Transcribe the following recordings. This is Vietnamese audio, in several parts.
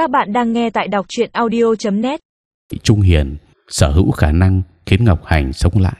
Các bạn đang nghe tại đọc truyện audio.net. Trung Hiền sở hữu khả năng khiến Ngọc Hành sống lại.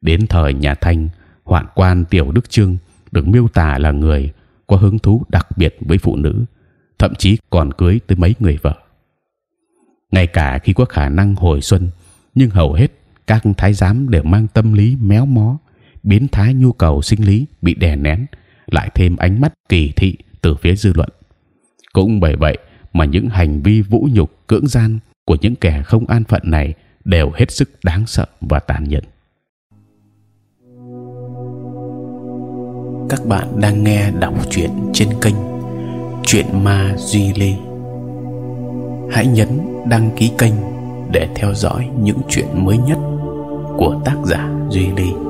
Đến thời nhà Thanh, hoạn quan Tiểu Đức Trương được miêu tả là người có hứng thú đặc biệt với phụ nữ, thậm chí còn cưới tới mấy người vợ. Ngay cả khi có khả năng hồi xuân, nhưng hầu hết các thái giám đều mang tâm lý méo mó, biến thái nhu cầu sinh lý bị đè nén, lại thêm ánh mắt kỳ thị từ phía dư luận. Cũng bởi vậy mà những hành vi vũ nhục, cưỡng gian của những kẻ không an phận này đều hết sức đáng sợ và tàn nhẫn. Các bạn đang nghe đọc truyện trên kênh Chuyện Ma Duy Lê. Hãy nhấn đăng ký kênh để theo dõi những chuyện mới nhất của tác giả Duy Lê.